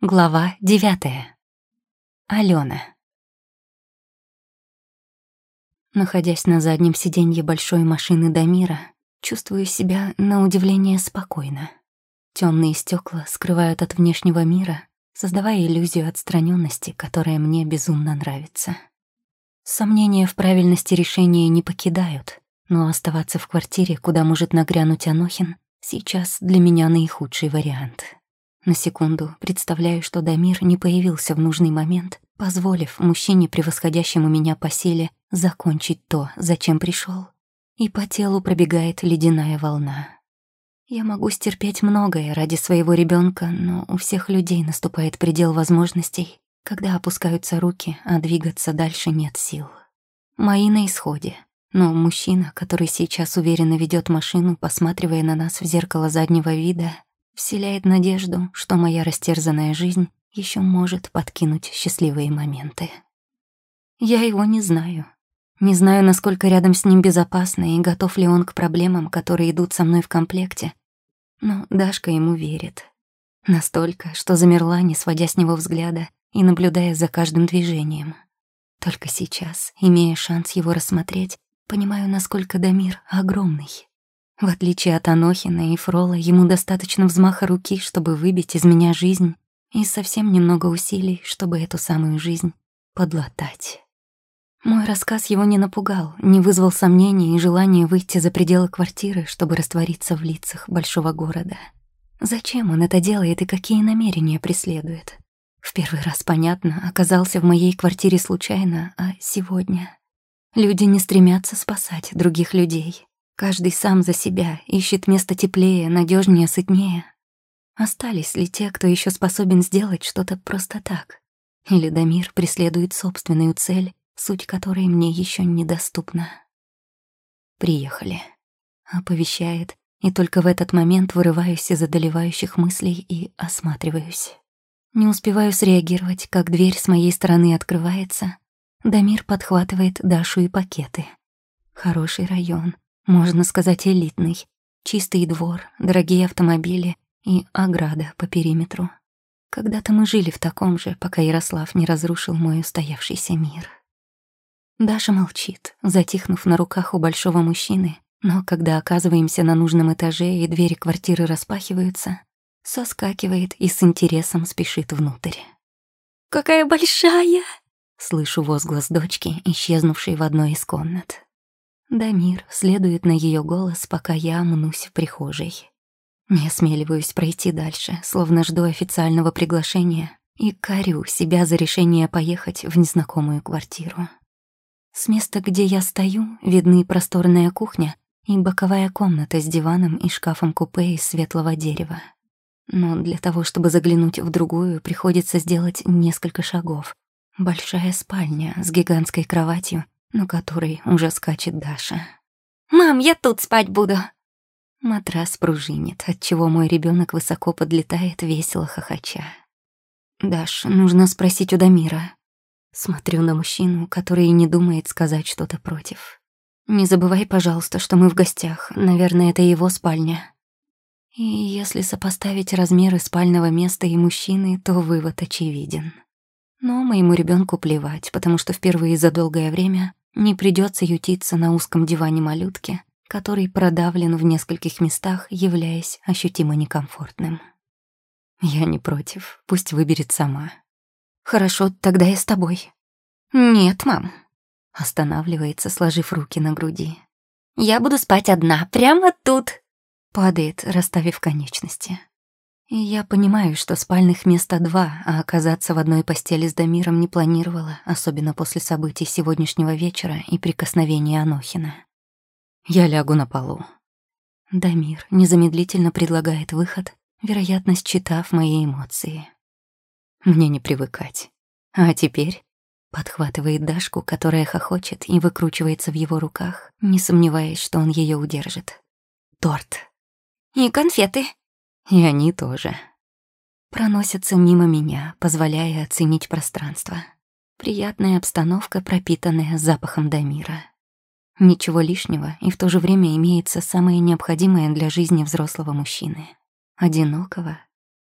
Глава девятая. Алена. Находясь на заднем сиденье большой машины Дамира, чувствую себя на удивление спокойно. Темные стекла скрывают от внешнего мира, создавая иллюзию отстраненности, которая мне безумно нравится. Сомнения в правильности решения не покидают, но оставаться в квартире, куда может нагрянуть Анохин, сейчас для меня наихудший вариант. На секунду представляю, что Дамир не появился в нужный момент, позволив мужчине, превосходящему меня по силе, закончить то, зачем пришел. И по телу пробегает ледяная волна. Я могу стерпеть многое ради своего ребенка, но у всех людей наступает предел возможностей, когда опускаются руки, а двигаться дальше нет сил. Мои на исходе. Но мужчина, который сейчас уверенно ведет машину, посматривая на нас в зеркало заднего вида, вселяет надежду, что моя растерзанная жизнь еще может подкинуть счастливые моменты. Я его не знаю. Не знаю, насколько рядом с ним безопасно и готов ли он к проблемам, которые идут со мной в комплекте. Но Дашка ему верит. Настолько, что замерла, не сводя с него взгляда и наблюдая за каждым движением. Только сейчас, имея шанс его рассмотреть, понимаю, насколько Дамир огромный. В отличие от Анохина и Фрола, ему достаточно взмаха руки, чтобы выбить из меня жизнь, и совсем немного усилий, чтобы эту самую жизнь подлатать. Мой рассказ его не напугал, не вызвал сомнений и желания выйти за пределы квартиры, чтобы раствориться в лицах большого города. Зачем он это делает и какие намерения преследует? В первый раз, понятно, оказался в моей квартире случайно, а сегодня... Люди не стремятся спасать других людей. Каждый сам за себя ищет место теплее, надежнее, сытнее. Остались ли те, кто еще способен сделать что-то просто так? Или Дамир преследует собственную цель, суть которой мне еще недоступна? Приехали. Оповещает, и только в этот момент вырываюсь из одолевающих мыслей и осматриваюсь. Не успеваю среагировать, как дверь с моей стороны открывается. Дамир подхватывает Дашу и пакеты. Хороший район, можно сказать, элитный. Чистый двор, дорогие автомобили и ограда по периметру. Когда-то мы жили в таком же, пока Ярослав не разрушил мой устоявшийся мир. Даша молчит, затихнув на руках у большого мужчины, но когда оказываемся на нужном этаже и двери квартиры распахиваются, соскакивает и с интересом спешит внутрь. «Какая большая!» — слышу возглас дочки, исчезнувшей в одной из комнат. Дамир следует на ее голос, пока я мнусь в прихожей. Не осмеливаюсь пройти дальше, словно жду официального приглашения и корю себя за решение поехать в незнакомую квартиру. С места, где я стою, видны просторная кухня и боковая комната с диваном и шкафом-купе из светлого дерева. Но для того, чтобы заглянуть в другую, приходится сделать несколько шагов. Большая спальня с гигантской кроватью на которой уже скачет Даша. «Мам, я тут спать буду!» Матрас пружинит, отчего мой ребенок высоко подлетает, весело хохоча. «Даш, нужно спросить у Дамира». Смотрю на мужчину, который не думает сказать что-то против. «Не забывай, пожалуйста, что мы в гостях. Наверное, это его спальня». И если сопоставить размеры спального места и мужчины, то вывод очевиден. Но моему ребенку плевать, потому что впервые за долгое время не придется ютиться на узком диване малютки, который продавлен в нескольких местах, являясь ощутимо некомфортным. Я не против, пусть выберет сама. Хорошо, тогда я с тобой. Нет, мам. Останавливается, сложив руки на груди. Я буду спать одна, прямо тут. Падает, расставив конечности. Я понимаю, что спальных места два, а оказаться в одной постели с Дамиром не планировала, особенно после событий сегодняшнего вечера и прикосновения Анохина. Я лягу на полу. Дамир незамедлительно предлагает выход, вероятно, считав мои эмоции. Мне не привыкать. А теперь подхватывает Дашку, которая хохочет и выкручивается в его руках, не сомневаясь, что он ее удержит. Торт. И конфеты. И они тоже. Проносятся мимо меня, позволяя оценить пространство. Приятная обстановка, пропитанная запахом Дамира. Ничего лишнего, и в то же время имеется самое необходимое для жизни взрослого мужчины. Одинокого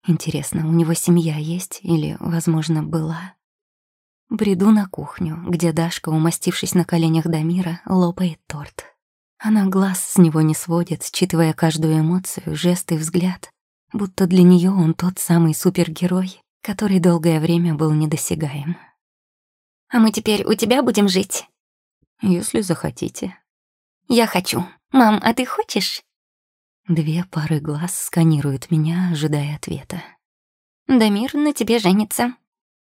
Интересно, у него семья есть или, возможно, была? Бреду на кухню, где Дашка, умастившись на коленях Дамира, лопает торт. Она глаз с него не сводит, считывая каждую эмоцию, жест и взгляд, будто для нее он тот самый супергерой, который долгое время был недосягаем. «А мы теперь у тебя будем жить?» «Если захотите». «Я хочу. Мам, а ты хочешь?» Две пары глаз сканируют меня, ожидая ответа. «Дамир на тебе женится.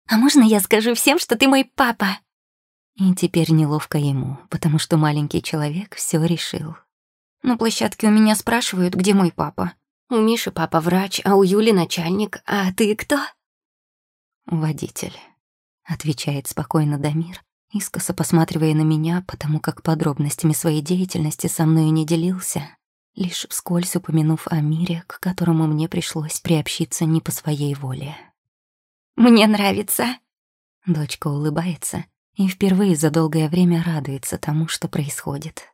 А можно я скажу всем, что ты мой папа?» И теперь неловко ему, потому что маленький человек все решил. На площадке у меня спрашивают, где мой папа. У Миши папа врач, а у Юли начальник. А ты кто? Водитель. Отвечает спокойно Дамир, искоса посматривая на меня, потому как подробностями своей деятельности со мной не делился, лишь вскользь упомянув о мире, к которому мне пришлось приобщиться не по своей воле. «Мне нравится». Дочка улыбается и впервые за долгое время радуется тому, что происходит.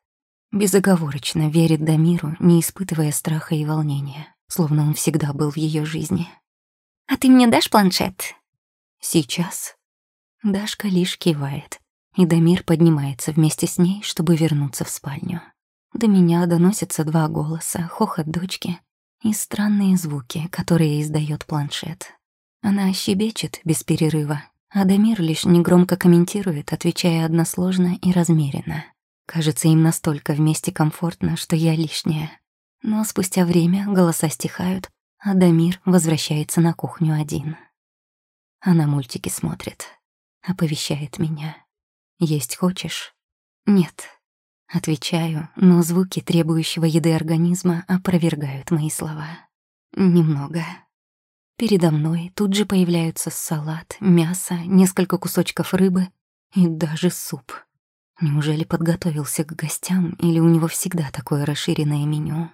Безоговорочно верит Дамиру, не испытывая страха и волнения, словно он всегда был в ее жизни. «А ты мне дашь планшет?» «Сейчас?» Дашка лишь кивает, и Дамир поднимается вместе с ней, чтобы вернуться в спальню. До меня доносятся два голоса, хохот дочки и странные звуки, которые издает планшет. Она щебечет без перерыва, Адамир лишь негромко комментирует, отвечая односложно и размеренно. Кажется, им настолько вместе комфортно, что я лишняя. Но спустя время голоса стихают, а Дамир возвращается на кухню один. Она мультики смотрит, оповещает меня. «Есть хочешь?» «Нет». Отвечаю, но звуки требующего еды организма опровергают мои слова. «Немного». Передо мной тут же появляются салат, мясо, несколько кусочков рыбы и даже суп. Неужели подготовился к гостям или у него всегда такое расширенное меню?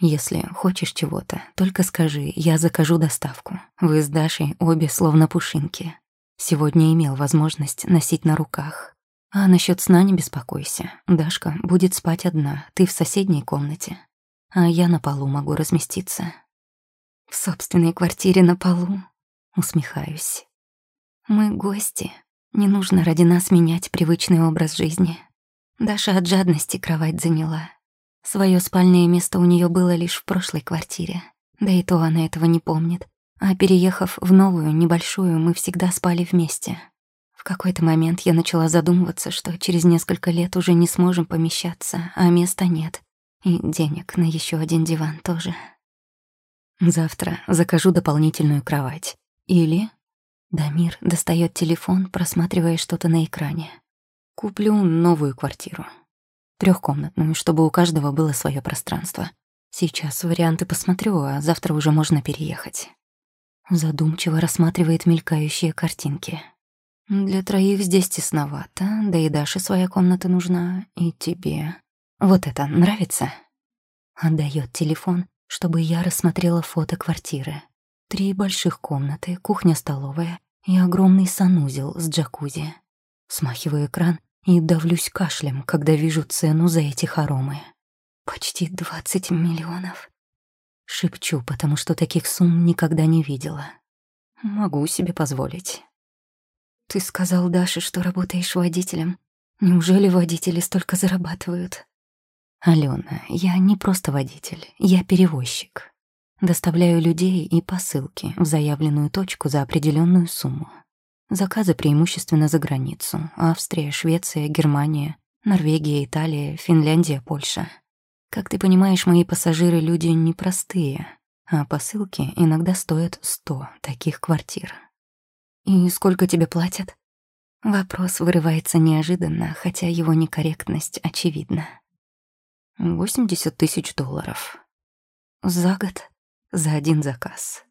Если хочешь чего-то, только скажи, я закажу доставку. Вы с Дашей обе словно пушинки. Сегодня имел возможность носить на руках. А насчет сна не беспокойся. Дашка будет спать одна, ты в соседней комнате. А я на полу могу разместиться. В собственной квартире на полу. Усмехаюсь. Мы гости. Не нужно ради нас менять привычный образ жизни. Даша от жадности кровать заняла. Своё спальное место у неё было лишь в прошлой квартире. Да и то она этого не помнит. А переехав в новую, небольшую, мы всегда спали вместе. В какой-то момент я начала задумываться, что через несколько лет уже не сможем помещаться, а места нет. И денег на ещё один диван тоже. Завтра закажу дополнительную кровать. Или... Дамир достает телефон, просматривая что-то на экране. Куплю новую квартиру. Трехкомнатную, чтобы у каждого было свое пространство. Сейчас варианты посмотрю, а завтра уже можно переехать. Задумчиво рассматривает мелькающие картинки. Для троих здесь тесновато, да и Даше своя комната нужна, и тебе. Вот это нравится? Отдает телефон чтобы я рассмотрела фото квартиры. Три больших комнаты, кухня-столовая и огромный санузел с джакузи. Смахиваю экран и давлюсь кашлем, когда вижу цену за эти хоромы. Почти двадцать миллионов. Шепчу, потому что таких сумм никогда не видела. Могу себе позволить. Ты сказал Даше, что работаешь водителем. Неужели водители столько зарабатывают? «Алена, я не просто водитель, я перевозчик. Доставляю людей и посылки в заявленную точку за определенную сумму. Заказы преимущественно за границу. Австрия, Швеция, Германия, Норвегия, Италия, Финляндия, Польша. Как ты понимаешь, мои пассажиры — люди непростые, а посылки иногда стоят сто таких квартир. И сколько тебе платят? Вопрос вырывается неожиданно, хотя его некорректность очевидна. 80 тысяч долларов. За год? За один заказ.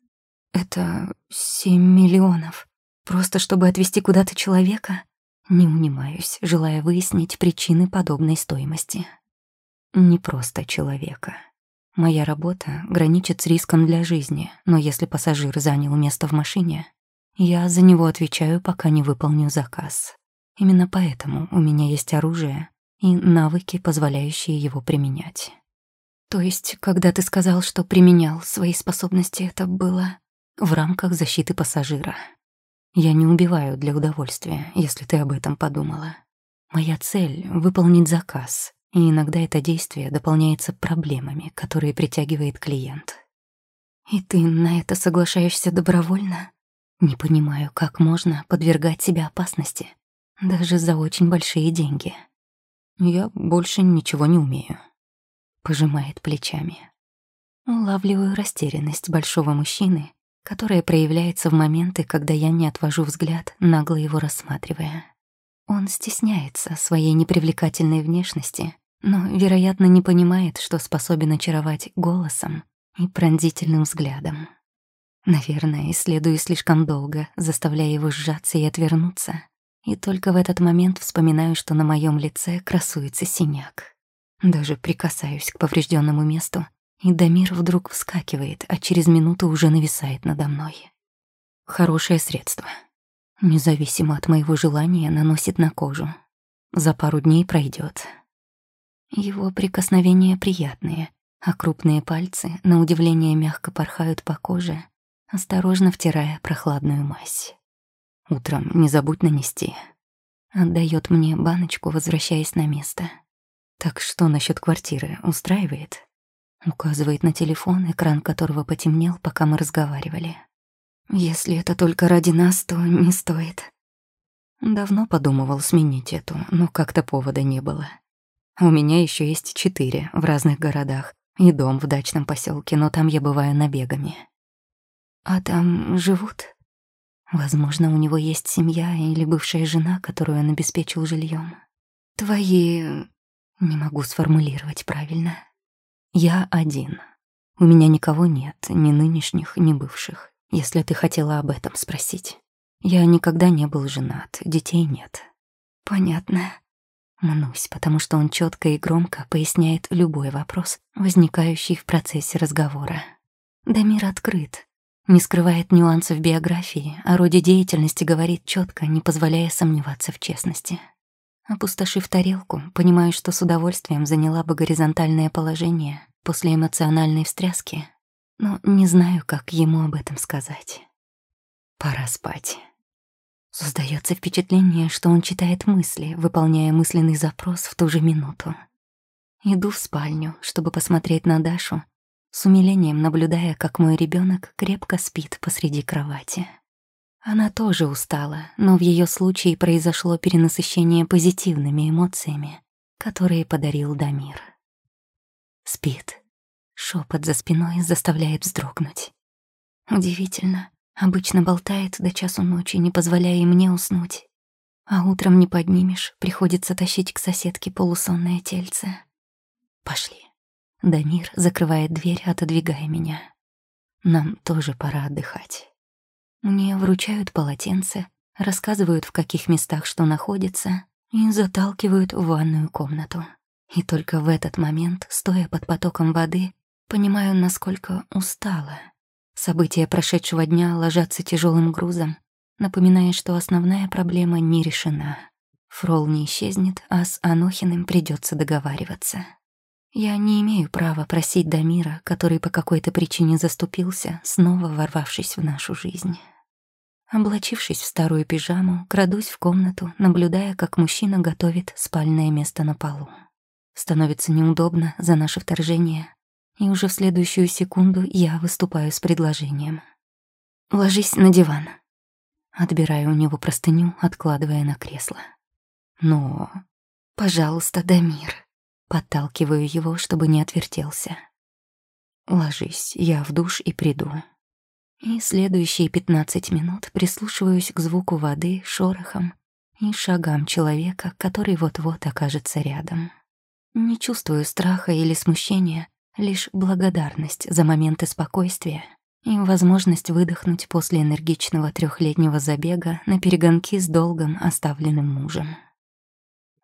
Это 7 миллионов. Просто чтобы отвезти куда-то человека? Не унимаюсь, желая выяснить причины подобной стоимости. Не просто человека. Моя работа граничит с риском для жизни, но если пассажир занял место в машине, я за него отвечаю, пока не выполню заказ. Именно поэтому у меня есть оружие, и навыки, позволяющие его применять. То есть, когда ты сказал, что применял свои способности, это было в рамках защиты пассажира. Я не убиваю для удовольствия, если ты об этом подумала. Моя цель — выполнить заказ, и иногда это действие дополняется проблемами, которые притягивает клиент. И ты на это соглашаешься добровольно? Не понимаю, как можно подвергать себя опасности, даже за очень большие деньги. Я больше ничего не умею. Пожимает плечами. Улавливаю растерянность большого мужчины, которая проявляется в моменты, когда я не отвожу взгляд, нагло его рассматривая. Он стесняется своей непривлекательной внешности, но, вероятно, не понимает, что способен очаровать голосом и пронзительным взглядом. Наверное, исследую слишком долго, заставляя его сжаться и отвернуться, и только в этот момент вспоминаю, что на моем лице красуется синяк. Даже прикасаюсь к поврежденному месту, и Дамир вдруг вскакивает, а через минуту уже нависает надо мной. Хорошее средство. Независимо от моего желания, наносит на кожу. За пару дней пройдет. Его прикосновения приятные, а крупные пальцы, на удивление, мягко порхают по коже, осторожно втирая прохладную мазь. Утром не забудь нанести. Отдает мне баночку, возвращаясь на место. Так что насчет квартиры устраивает? Указывает на телефон, экран которого потемнел, пока мы разговаривали. Если это только ради нас, то не стоит. Давно подумывал сменить эту, но как-то повода не было. У меня еще есть четыре в разных городах и дом в дачном поселке, но там я бываю набегами. А там живут? Возможно, у него есть семья или бывшая жена, которую он обеспечил жильем. Твои... Не могу сформулировать правильно. Я один. У меня никого нет, ни нынешних, ни бывших, если ты хотела об этом спросить. Я никогда не был женат, детей нет. Понятно. Мнусь, потому что он четко и громко поясняет любой вопрос, возникающий в процессе разговора. Дамир открыт, не скрывает нюансов биографии, о роде деятельности говорит четко, не позволяя сомневаться в честности. Опустошив тарелку, понимаю, что с удовольствием заняла бы горизонтальное положение после эмоциональной встряски, но не знаю, как ему об этом сказать. Пора спать. Создается впечатление, что он читает мысли, выполняя мысленный запрос в ту же минуту. Иду в спальню, чтобы посмотреть на Дашу, с умилением наблюдая, как мой ребенок крепко спит посреди кровати. Она тоже устала, но в ее случае произошло перенасыщение позитивными эмоциями, которые подарил Дамир. Спит. Шепот за спиной заставляет вздрогнуть. Удивительно. Обычно болтает до часу ночи, не позволяя мне уснуть. А утром не поднимешь, приходится тащить к соседке полусонное тельце. Пошли. Дамир закрывает дверь, отодвигая меня. Нам тоже пора отдыхать. Мне вручают полотенце, рассказывают, в каких местах что находится, и заталкивают в ванную комнату. И только в этот момент, стоя под потоком воды, понимаю, насколько устала. События прошедшего дня ложатся тяжелым грузом, напоминая, что основная проблема не решена. Фрол не исчезнет, а с Анохиным придется договариваться. Я не имею права просить Дамира, который по какой-то причине заступился, снова ворвавшись в нашу жизнь. Облачившись в старую пижаму, крадусь в комнату, наблюдая, как мужчина готовит спальное место на полу. Становится неудобно за наше вторжение, и уже в следующую секунду я выступаю с предложением. «Ложись на диван». Отбираю у него простыню, откладывая на кресло. «Но...» «Пожалуйста, Дамир». Подталкиваю его, чтобы не отвертелся. «Ложись, я в душ и приду». И следующие пятнадцать минут прислушиваюсь к звуку воды, шорохам и шагам человека, который вот-вот окажется рядом. Не чувствую страха или смущения, лишь благодарность за моменты спокойствия и возможность выдохнуть после энергичного трехлетнего забега на перегонки с долгом, оставленным мужем.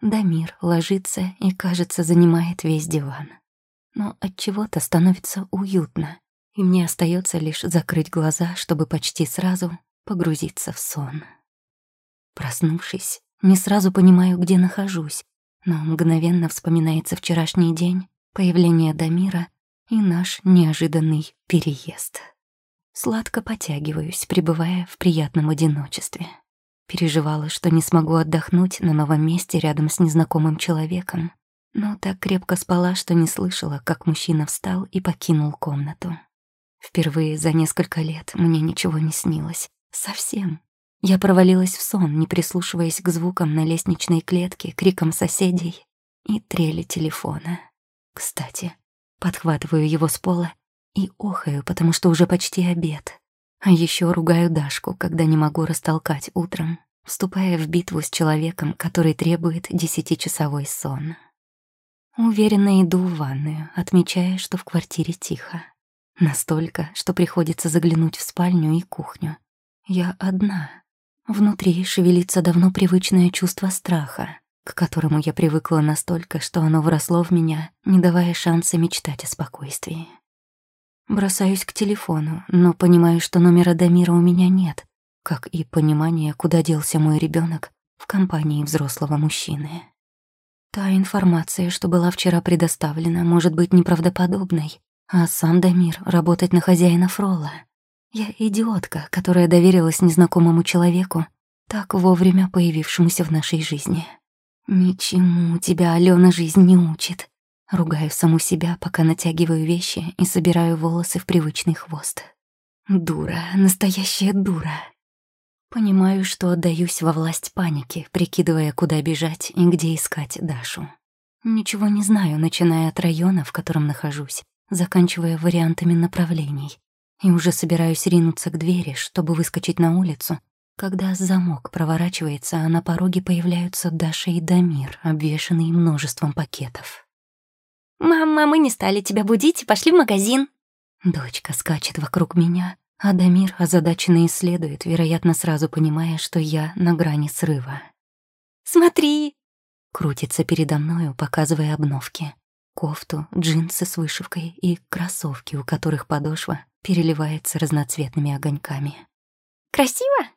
Дамир ложится и, кажется, занимает весь диван. Но от чего-то становится уютно, и мне остается лишь закрыть глаза, чтобы почти сразу погрузиться в сон. Проснувшись, не сразу понимаю, где нахожусь, но мгновенно вспоминается вчерашний день, появление Дамира и наш неожиданный переезд. Сладко потягиваюсь, пребывая в приятном одиночестве. Переживала, что не смогу отдохнуть на новом месте рядом с незнакомым человеком, но так крепко спала, что не слышала, как мужчина встал и покинул комнату. Впервые за несколько лет мне ничего не снилось. Совсем. Я провалилась в сон, не прислушиваясь к звукам на лестничной клетке, крикам соседей и трели телефона. Кстати, подхватываю его с пола и охаю, потому что уже почти обед. А еще ругаю Дашку, когда не могу растолкать утром, вступая в битву с человеком, который требует десятичасовой сон. Уверенно иду в ванную, отмечая, что в квартире тихо. Настолько, что приходится заглянуть в спальню и кухню. Я одна. Внутри шевелится давно привычное чувство страха, к которому я привыкла настолько, что оно вросло в меня, не давая шанса мечтать о спокойствии. Бросаюсь к телефону, но понимаю, что номера Дамира у меня нет, как и понимание, куда делся мой ребенок в компании взрослого мужчины. Та информация, что была вчера предоставлена, может быть неправдоподобной, а сам Дамир работать на хозяина Фрола. Я идиотка, которая доверилась незнакомому человеку, так вовремя появившемуся в нашей жизни. Ничему тебя, Алена, жизнь не учит. Ругаю саму себя, пока натягиваю вещи и собираю волосы в привычный хвост. Дура, настоящая дура. Понимаю, что отдаюсь во власть паники, прикидывая, куда бежать и где искать Дашу. Ничего не знаю, начиная от района, в котором нахожусь, заканчивая вариантами направлений. И уже собираюсь ринуться к двери, чтобы выскочить на улицу, когда замок проворачивается, а на пороге появляются Даша и Дамир, обвешанные множеством пакетов. «Мама, мы не стали тебя будить и пошли в магазин». Дочка скачет вокруг меня, а Дамир озадаченно исследует, вероятно, сразу понимая, что я на грани срыва. «Смотри!» Крутится передо мною, показывая обновки. Кофту, джинсы с вышивкой и кроссовки, у которых подошва переливается разноцветными огоньками. «Красиво?»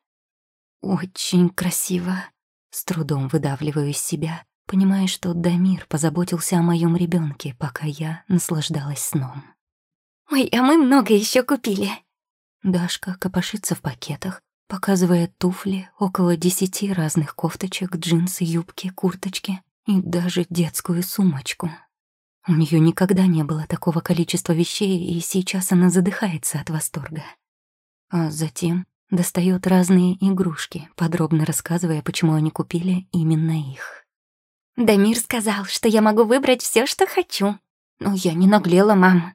«Очень красиво», — с трудом выдавливаю из себя, понимая, что Дамир позаботился о моем ребенке, пока я наслаждалась сном. «Ой, а мы много еще купили». Дашка копошится в пакетах, показывая туфли, около десяти разных кофточек, джинсы, юбки, курточки и даже детскую сумочку. У нее никогда не было такого количества вещей, и сейчас она задыхается от восторга. А затем достает разные игрушки, подробно рассказывая, почему они купили именно их. Дамир сказал, что я могу выбрать все, что хочу. Но я не наглела, мам.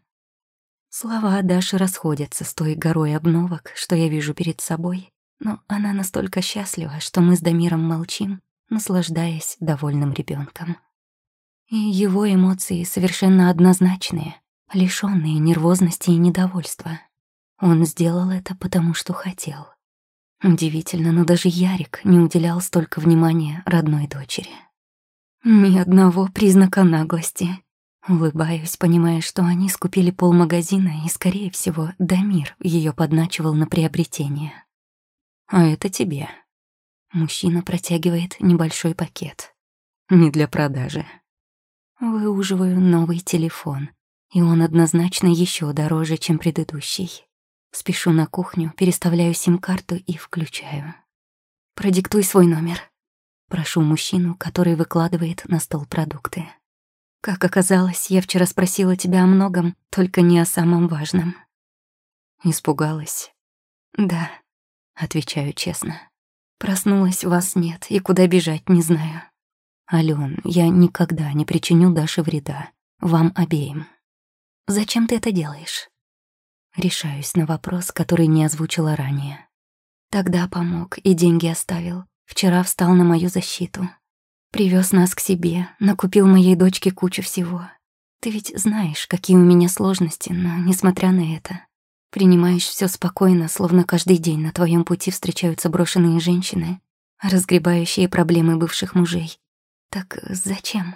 Слова Даши расходятся с той горой обновок, что я вижу перед собой, но она настолько счастлива, что мы с Дамиром молчим, наслаждаясь довольным ребенком. И его эмоции совершенно однозначные, лишённые нервозности и недовольства. Он сделал это потому, что хотел. Удивительно, но даже Ярик не уделял столько внимания родной дочери. Ни одного признака наглости. Улыбаюсь, понимая, что они скупили полмагазина, и, скорее всего, Дамир ее подначивал на приобретение. А это тебе. Мужчина протягивает небольшой пакет. Не для продажи. Выуживаю новый телефон, и он однозначно еще дороже, чем предыдущий. Спешу на кухню, переставляю сим-карту и включаю. «Продиктуй свой номер», Прошу мужчину, который выкладывает на стол продукты. Как оказалось, я вчера спросила тебя о многом, только не о самом важном. Испугалась. Да, отвечаю честно. Проснулась, вас нет, и куда бежать не знаю. Алён, я никогда не причиню Даше вреда. Вам обеим. Зачем ты это делаешь? Решаюсь на вопрос, который не озвучила ранее. Тогда помог и деньги оставил. Вчера встал на мою защиту. Привез нас к себе, накупил моей дочке кучу всего. Ты ведь знаешь, какие у меня сложности, но, несмотря на это, принимаешь все спокойно, словно каждый день на твоем пути встречаются брошенные женщины, разгребающие проблемы бывших мужей. Так зачем?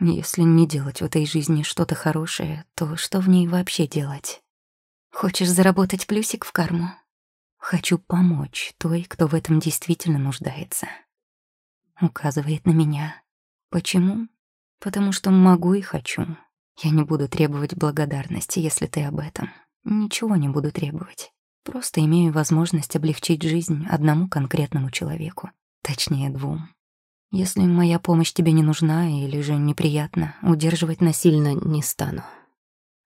Если не делать в этой жизни что-то хорошее, то что в ней вообще делать? Хочешь заработать плюсик в карму? Хочу помочь той, кто в этом действительно нуждается. Указывает на меня. Почему? Потому что могу и хочу. Я не буду требовать благодарности, если ты об этом. Ничего не буду требовать. Просто имею возможность облегчить жизнь одному конкретному человеку. Точнее, двум. Если моя помощь тебе не нужна или же неприятна, удерживать насильно не стану.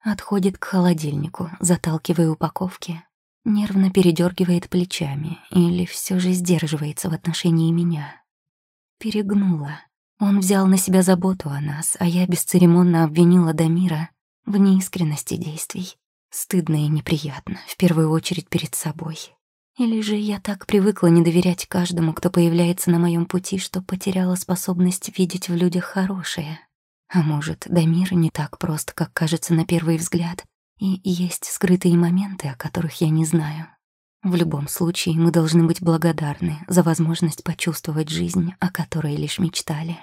Отходит к холодильнику, заталкивая упаковки, нервно передергивает плечами или все же сдерживается в отношении меня. Перегнула. Он взял на себя заботу о нас, а я бесцеремонно обвинила Дамира в неискренности действий. Стыдно и неприятно, в первую очередь перед собой. Или же я так привыкла не доверять каждому, кто появляется на моем пути, что потеряла способность видеть в людях хорошее. А может, Дамир не так прост, как кажется на первый взгляд, и есть скрытые моменты, о которых я не знаю. В любом случае, мы должны быть благодарны за возможность почувствовать жизнь, о которой лишь мечтали.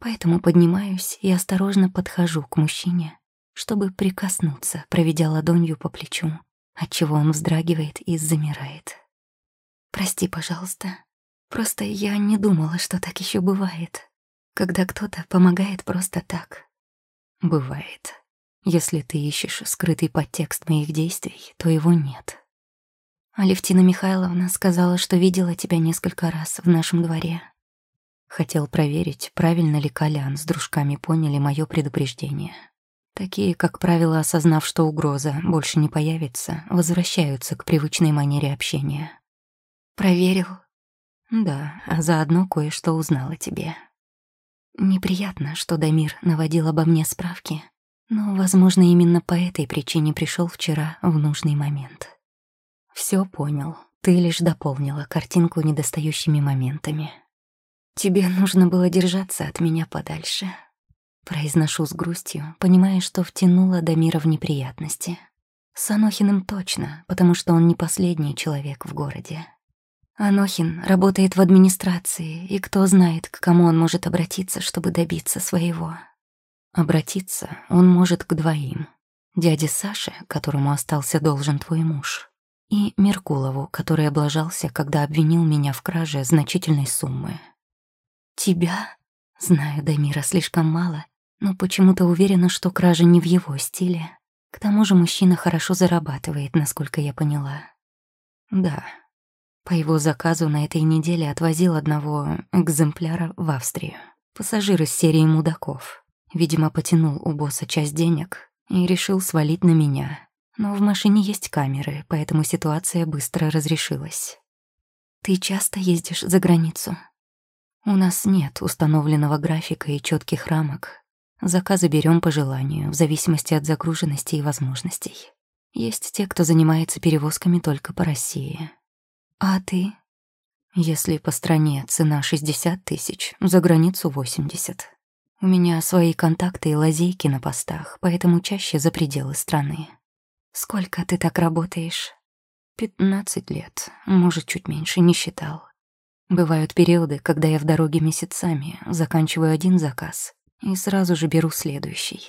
Поэтому поднимаюсь и осторожно подхожу к мужчине, чтобы прикоснуться, проведя ладонью по плечу, отчего он вздрагивает и замирает. «Прости, пожалуйста. Просто я не думала, что так еще бывает, когда кто-то помогает просто так». «Бывает. Если ты ищешь скрытый подтекст моих действий, то его нет». Алевтина Михайловна сказала, что видела тебя несколько раз в нашем дворе. Хотел проверить, правильно ли Колян с дружками поняли мое предупреждение. Такие, как правило, осознав, что угроза больше не появится, возвращаются к привычной манере общения. «Проверил?» «Да, а заодно кое-что узнала тебе». Неприятно, что Дамир наводил обо мне справки, но, возможно, именно по этой причине пришел вчера в нужный момент. Все понял, ты лишь дополнила картинку недостающими моментами. Тебе нужно было держаться от меня подальше. Произношу с грустью, понимая, что втянула Дамира в неприятности. С Анохиным точно, потому что он не последний человек в городе. Анохин работает в администрации, и кто знает, к кому он может обратиться, чтобы добиться своего. Обратиться он может к двоим. Дяде Саше, которому остался должен твой муж, и Меркулову, который облажался, когда обвинил меня в краже значительной суммы. Тебя? Знаю Дамира слишком мало, но почему-то уверена, что кража не в его стиле. К тому же мужчина хорошо зарабатывает, насколько я поняла. Да. По его заказу на этой неделе отвозил одного экземпляра в Австрию. Пассажир из серии мудаков. Видимо, потянул у босса часть денег и решил свалить на меня. Но в машине есть камеры, поэтому ситуация быстро разрешилась. «Ты часто ездишь за границу?» «У нас нет установленного графика и четких рамок, Заказы берем по желанию, в зависимости от загруженности и возможностей. Есть те, кто занимается перевозками только по России. А ты? Если по стране цена 60 тысяч, за границу 80. У меня свои контакты и лазейки на постах, поэтому чаще за пределы страны. Сколько ты так работаешь? 15 лет, может, чуть меньше, не считал. Бывают периоды, когда я в дороге месяцами, заканчиваю один заказ и сразу же беру следующий.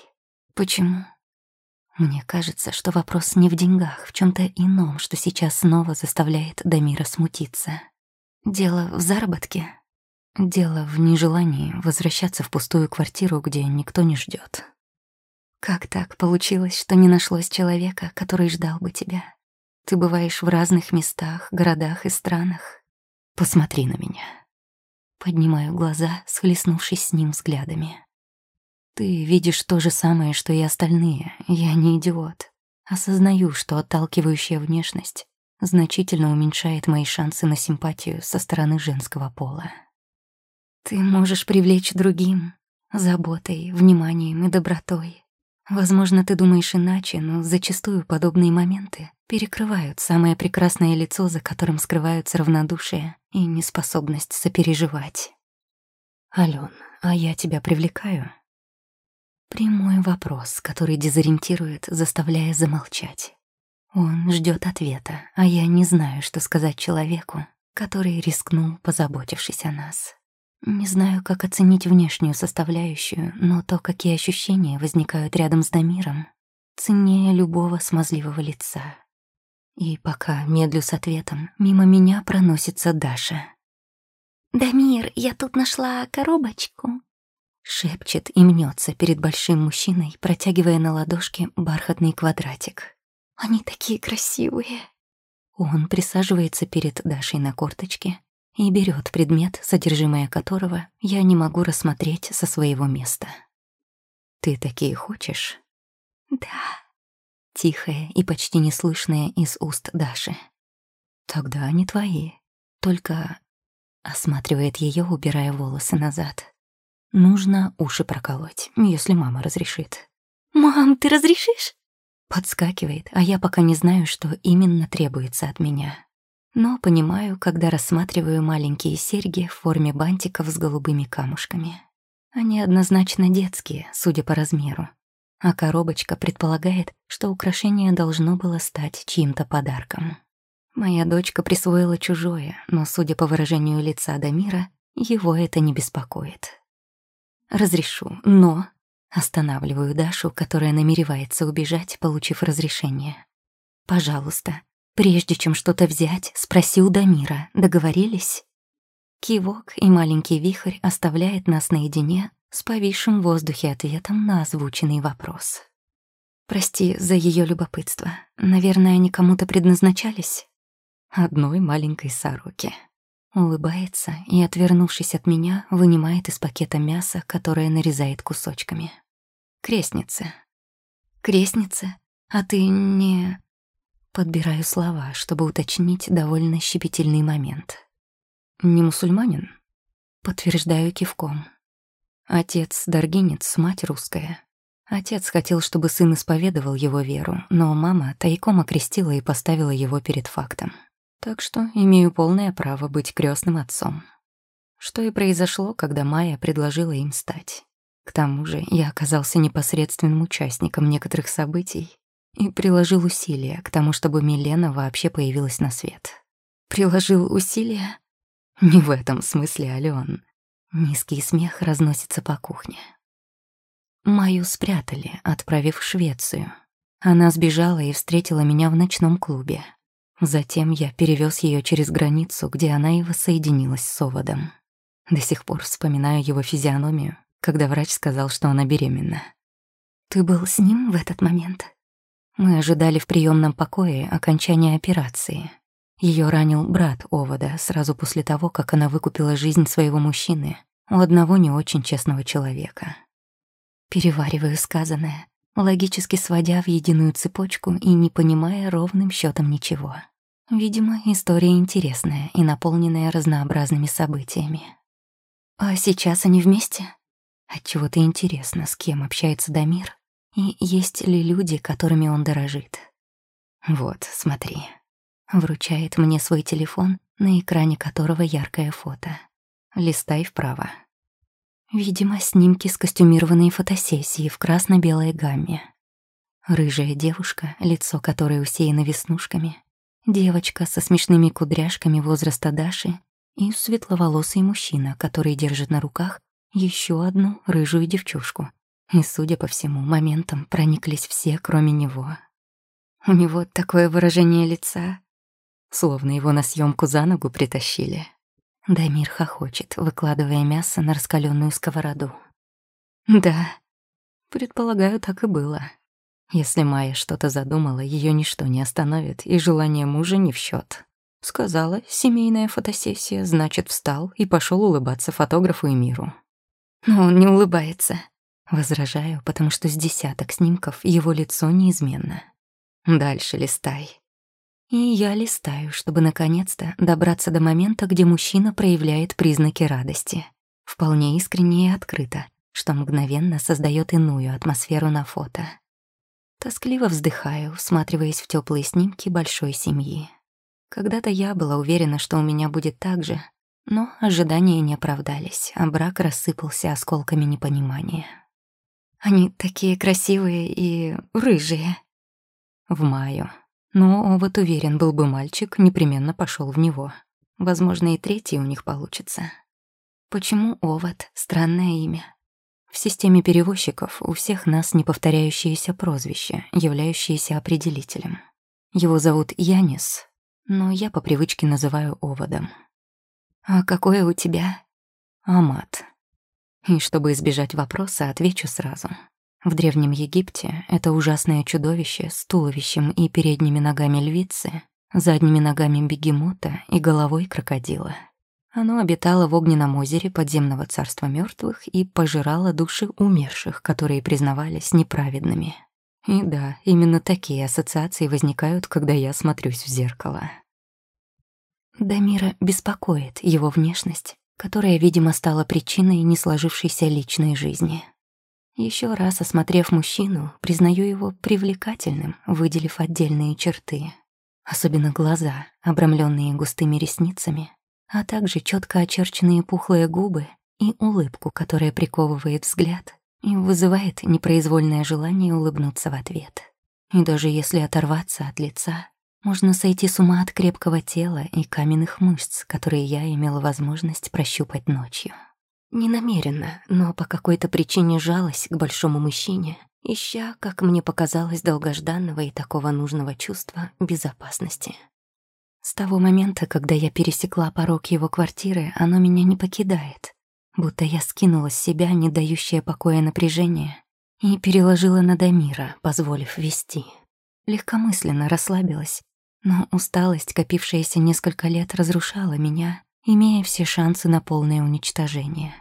Почему? Мне кажется, что вопрос не в деньгах, в чем то ином, что сейчас снова заставляет Дамира смутиться. Дело в заработке. Дело в нежелании возвращаться в пустую квартиру, где никто не ждет. Как так получилось, что не нашлось человека, который ждал бы тебя? Ты бываешь в разных местах, городах и странах. Посмотри на меня. Поднимаю глаза, схлестнувшись с ним взглядами. Ты видишь то же самое, что и остальные. Я не идиот. Осознаю, что отталкивающая внешность значительно уменьшает мои шансы на симпатию со стороны женского пола. Ты можешь привлечь другим, заботой, вниманием и добротой. Возможно, ты думаешь иначе, но зачастую подобные моменты перекрывают самое прекрасное лицо, за которым скрываются равнодушие и неспособность сопереживать. Ален, а я тебя привлекаю? Прямой вопрос, который дезориентирует, заставляя замолчать. Он ждет ответа, а я не знаю, что сказать человеку, который рискнул, позаботившись о нас. Не знаю, как оценить внешнюю составляющую, но то, какие ощущения возникают рядом с Дамиром, ценнее любого смазливого лица. И пока медлю с ответом, мимо меня проносится Даша. «Дамир, я тут нашла коробочку. Шепчет и мнется перед большим мужчиной, протягивая на ладошке бархатный квадратик. «Они такие красивые!» Он присаживается перед Дашей на корточке и берет предмет, содержимое которого я не могу рассмотреть со своего места. «Ты такие хочешь?» «Да», тихое и почти неслышное из уст Даши. «Тогда они твои. Только...» Осматривает ее, убирая волосы назад. «Нужно уши проколоть, если мама разрешит». «Мам, ты разрешишь?» Подскакивает, а я пока не знаю, что именно требуется от меня. Но понимаю, когда рассматриваю маленькие серьги в форме бантиков с голубыми камушками. Они однозначно детские, судя по размеру а коробочка предполагает, что украшение должно было стать чьим-то подарком. Моя дочка присвоила чужое, но, судя по выражению лица Дамира, его это не беспокоит. Разрешу, но... Останавливаю Дашу, которая намеревается убежать, получив разрешение. «Пожалуйста, прежде чем что-то взять, спроси у Дамира, договорились?» Кивок и маленький вихрь оставляет нас наедине с повисшим в воздухе ответом на озвученный вопрос. «Прости за ее любопытство. Наверное, они кому-то предназначались?» «Одной маленькой сороки». Улыбается и, отвернувшись от меня, вынимает из пакета мясо, которое нарезает кусочками. «Крестница». «Крестница? А ты не...» Подбираю слова, чтобы уточнить довольно щепетильный момент. «Не мусульманин?» Подтверждаю кивком. Отец даргинец, мать русская. Отец хотел, чтобы сын исповедовал его веру, но мама тайком окрестила и поставила его перед фактом. Так что имею полное право быть крестным отцом. Что и произошло, когда Майя предложила им стать. К тому же я оказался непосредственным участником некоторых событий и приложил усилия к тому, чтобы Милена вообще появилась на свет. Приложил усилия? Не в этом смысле, Алён. Низкий смех разносится по кухне. Маю спрятали, отправив в Швецию. Она сбежала и встретила меня в ночном клубе. Затем я перевез ее через границу, где она и воссоединилась с Оводом. До сих пор вспоминаю его физиономию, когда врач сказал, что она беременна. «Ты был с ним в этот момент?» Мы ожидали в приемном покое окончания операции. Ее ранил брат Овода сразу после того, как она выкупила жизнь своего мужчины у одного не очень честного человека. Перевариваю сказанное, логически сводя в единую цепочку и не понимая ровным счетом ничего. Видимо, история интересная и наполненная разнообразными событиями. А сейчас они вместе? Отчего-то интересно, с кем общается Дамир, и есть ли люди, которыми он дорожит. Вот, смотри. Вручает мне свой телефон, на экране которого яркое фото. Листай вправо. Видимо, снимки с костюмированной фотосессии в красно-белой гамме. Рыжая девушка, лицо которой усеяно веснушками. Девочка со смешными кудряшками возраста Даши и светловолосый мужчина, который держит на руках еще одну рыжую девчушку. И, судя по всему, моментом прониклись все, кроме него. У него такое выражение лица, словно его на съемку за ногу притащили. Дамир хохочет, выкладывая мясо на раскаленную сковороду. Да, предполагаю, так и было. Если Майя что-то задумала, ее ничто не остановит, и желание мужа не в счет. Сказала, семейная фотосессия, значит, встал и пошел улыбаться фотографу и миру. Но он не улыбается. Возражаю, потому что с десяток снимков его лицо неизменно. Дальше листай. И я листаю, чтобы наконец-то добраться до момента, где мужчина проявляет признаки радости. Вполне искренне и открыто, что мгновенно создает иную атмосферу на фото. Тоскливо вздыхаю, всматриваясь в теплые снимки большой семьи. Когда-то я была уверена, что у меня будет так же, но ожидания не оправдались, а брак рассыпался осколками непонимания. Они такие красивые и рыжие. В маю но вот уверен, был бы мальчик, непременно пошел в него. Возможно, и третий у них получится. Почему Овод — странное имя? В системе перевозчиков у всех нас неповторяющееся прозвище, являющееся определителем. Его зовут Янис, но я по привычке называю Оводом. «А какое у тебя?» «Амат». И чтобы избежать вопроса, отвечу сразу. В Древнем Египте это ужасное чудовище с туловищем и передними ногами львицы, задними ногами бегемота и головой крокодила. Оно обитало в огненном озере подземного царства мертвых и пожирало души умерших, которые признавались неправедными. И да, именно такие ассоциации возникают, когда я смотрюсь в зеркало. Дамира беспокоит его внешность, которая, видимо, стала причиной не сложившейся личной жизни. Еще раз осмотрев мужчину, признаю его привлекательным, выделив отдельные черты. Особенно глаза, обрамленные густыми ресницами, а также четко очерченные пухлые губы и улыбку, которая приковывает взгляд и вызывает непроизвольное желание улыбнуться в ответ. И даже если оторваться от лица, можно сойти с ума от крепкого тела и каменных мышц, которые я имела возможность прощупать ночью. Не намеренно, но по какой-то причине жалась к большому мужчине, ища, как мне показалось, долгожданного и такого нужного чувства безопасности. С того момента, когда я пересекла порог его квартиры, оно меня не покидает, будто я скинула с себя не дающее покоя напряжение и переложила на Дамира, позволив вести. Легкомысленно расслабилась, но усталость, копившаяся несколько лет, разрушала меня, имея все шансы на полное уничтожение.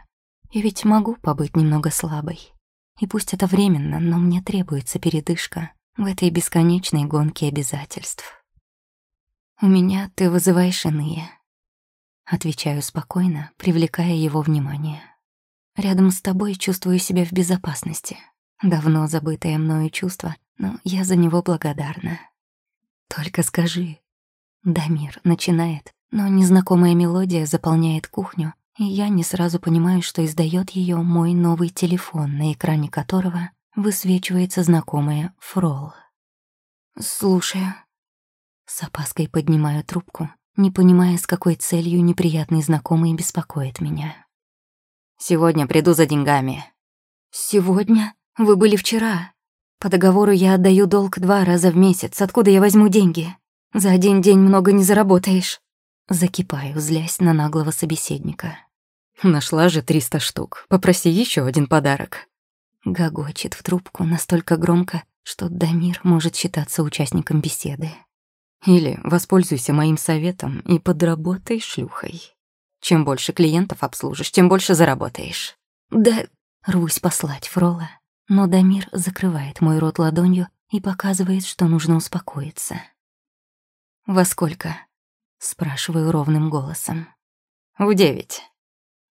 И ведь могу побыть немного слабой. И пусть это временно, но мне требуется передышка в этой бесконечной гонке обязательств. «У меня ты вызываешь иные», — отвечаю спокойно, привлекая его внимание. «Рядом с тобой чувствую себя в безопасности. Давно забытое мною чувство, но я за него благодарна. Только скажи». Дамир начинает, но незнакомая мелодия заполняет кухню, и я не сразу понимаю, что издает ее мой новый телефон, на экране которого высвечивается знакомая «Фрол». «Слушаю». С опаской поднимаю трубку, не понимая, с какой целью неприятный знакомый беспокоит меня. «Сегодня приду за деньгами». «Сегодня? Вы были вчера. По договору я отдаю долг два раза в месяц. Откуда я возьму деньги? За один день много не заработаешь». Закипаю, злясь на наглого собеседника. «Нашла же триста штук. Попроси еще один подарок». Гогочет в трубку настолько громко, что Дамир может считаться участником беседы. Или воспользуйся моим советом и подработай шлюхой. Чем больше клиентов обслужишь, тем больше заработаешь. Да, рвусь послать Фрола, но Дамир закрывает мой рот ладонью и показывает, что нужно успокоиться. «Во сколько?» Спрашиваю ровным голосом. В девять.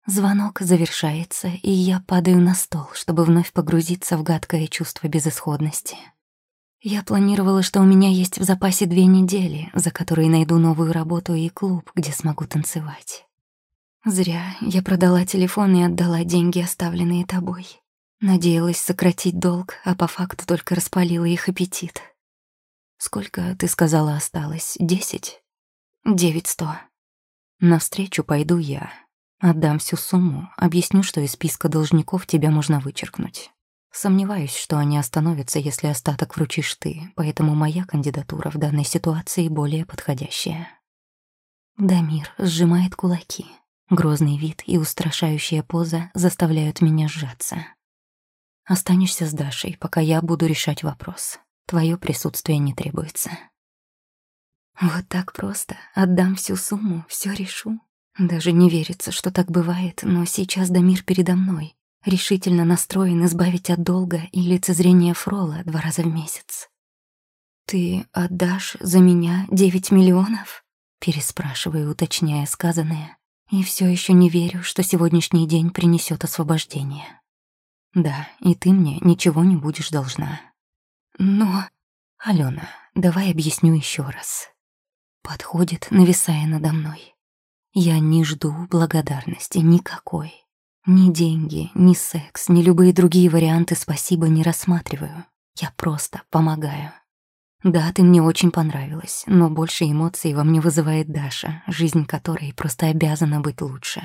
Звонок завершается, и я падаю на стол, чтобы вновь погрузиться в гадкое чувство безысходности. Я планировала, что у меня есть в запасе две недели, за которые найду новую работу и клуб, где смогу танцевать. Зря я продала телефон и отдала деньги, оставленные тобой. Надеялась сократить долг, а по факту только распалила их аппетит. Сколько, ты сказала, осталось? Десять? Девять сто. Навстречу пойду я. Отдам всю сумму, объясню, что из списка должников тебя можно вычеркнуть. Сомневаюсь, что они остановятся, если остаток вручишь ты, поэтому моя кандидатура в данной ситуации более подходящая. Дамир сжимает кулаки. Грозный вид и устрашающая поза заставляют меня сжаться. Останешься с Дашей, пока я буду решать вопрос. Твое присутствие не требуется. Вот так просто. Отдам всю сумму, все решу. Даже не верится, что так бывает, но сейчас Дамир передо мной, решительно настроен избавить от долга и лицезрения Фрола два раза в месяц. «Ты отдашь за меня девять миллионов?» Переспрашиваю, уточняя сказанное, и все еще не верю, что сегодняшний день принесет освобождение. «Да, и ты мне ничего не будешь должна». «Но...» «Алена, давай объясню еще раз. Подходит, нависая надо мной. Я не жду благодарности никакой. Ни деньги, ни секс, ни любые другие варианты спасибо не рассматриваю. Я просто помогаю. Да, ты мне очень понравилась, но больше эмоций во мне вызывает Даша, жизнь которой просто обязана быть лучше.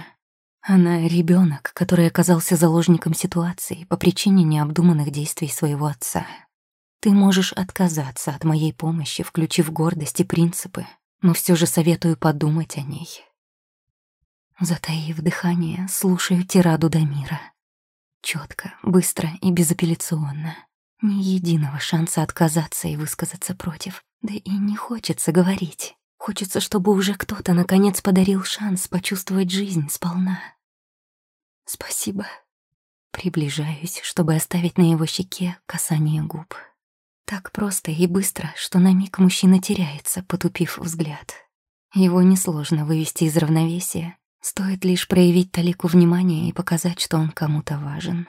Она ребенок, который оказался заложником ситуации по причине необдуманных действий своего отца. Ты можешь отказаться от моей помощи, включив гордость и принципы, но все же советую подумать о ней. Затаив дыхание, слушаю тираду Дамира. четко, быстро и безапелляционно. Ни единого шанса отказаться и высказаться против. Да и не хочется говорить. Хочется, чтобы уже кто-то наконец подарил шанс почувствовать жизнь сполна. Спасибо. Приближаюсь, чтобы оставить на его щеке касание губ. Так просто и быстро, что на миг мужчина теряется, потупив взгляд. Его несложно вывести из равновесия, стоит лишь проявить талику внимания и показать, что он кому-то важен.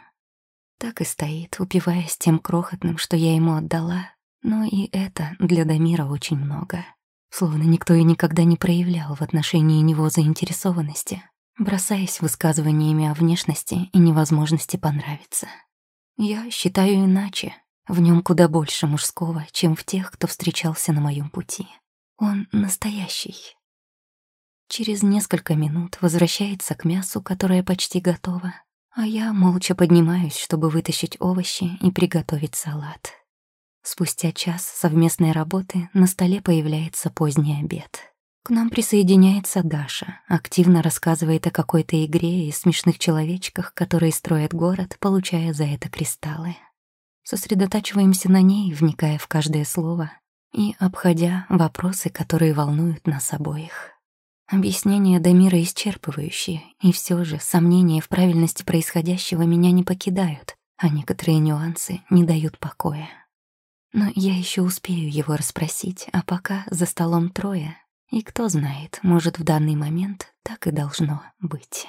Так и стоит, упиваясь тем крохотным, что я ему отдала, но и это для Дамира очень много. Словно никто и никогда не проявлял в отношении него заинтересованности, бросаясь высказываниями о внешности и невозможности понравиться. Я считаю иначе. В нем куда больше мужского, чем в тех, кто встречался на моем пути. Он настоящий. Через несколько минут возвращается к мясу, которое почти готово, а я молча поднимаюсь, чтобы вытащить овощи и приготовить салат. Спустя час совместной работы на столе появляется поздний обед. К нам присоединяется Даша, активно рассказывает о какой-то игре и смешных человечках, которые строят город, получая за это кристаллы. Сосредотачиваемся на ней, вникая в каждое слово и обходя вопросы, которые волнуют нас обоих. Объяснения Дамира исчерпывающие, и все же сомнения в правильности происходящего меня не покидают, а некоторые нюансы не дают покоя. Но я еще успею его расспросить, а пока за столом трое, и кто знает, может, в данный момент так и должно быть.